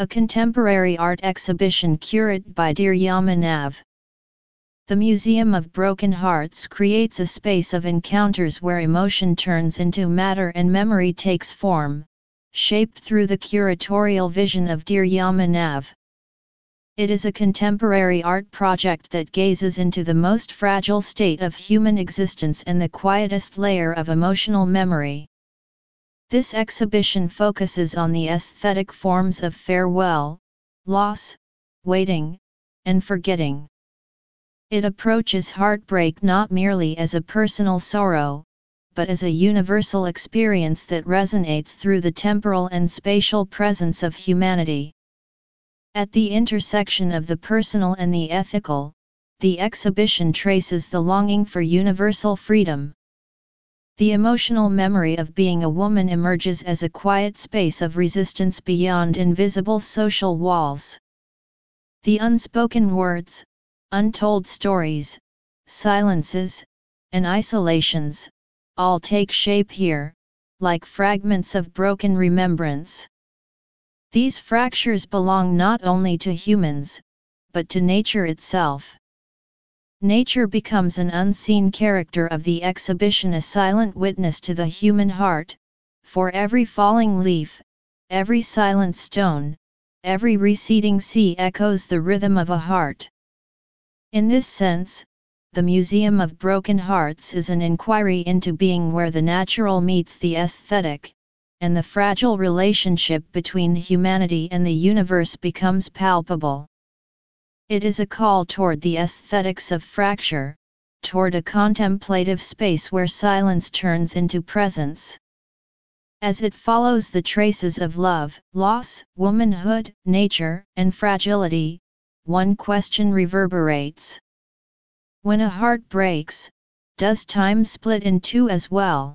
A contemporary art exhibition curated by Dear Yamanav. The Museum of Broken Hearts creates a space of encounters where emotion turns into matter and memory takes form, shaped through the curatorial vision of Dear Yamanav. It is a contemporary art project that gazes into the most fragile state of human existence and the quietest layer of emotional memory. This exhibition focuses on the aesthetic forms of farewell, loss, waiting, and forgetting. It approaches heartbreak not merely as a personal sorrow, but as a universal experience that resonates through the temporal and spatial presence of humanity. At the intersection of the personal and the ethical, the exhibition traces the longing for universal freedom. The emotional memory of being a woman emerges as a quiet space of resistance beyond invisible social walls. The unspoken words, untold stories, silences, and isolations, all take shape here, like fragments of broken remembrance. These fractures belong not only to humans, but to nature itself. Nature becomes an unseen character of the exhibition, a silent witness to the human heart, for every falling leaf, every silent stone, every receding sea echoes the rhythm of a heart. In this sense, the Museum of Broken Hearts is an inquiry into being where the natural meets the aesthetic, and the fragile relationship between humanity and the universe becomes palpable. It is a call toward the aesthetics of fracture, toward a contemplative space where silence turns into presence. As it follows the traces of love, loss, womanhood, nature, and fragility, one question reverberates. When a heart breaks, does time split in two as well?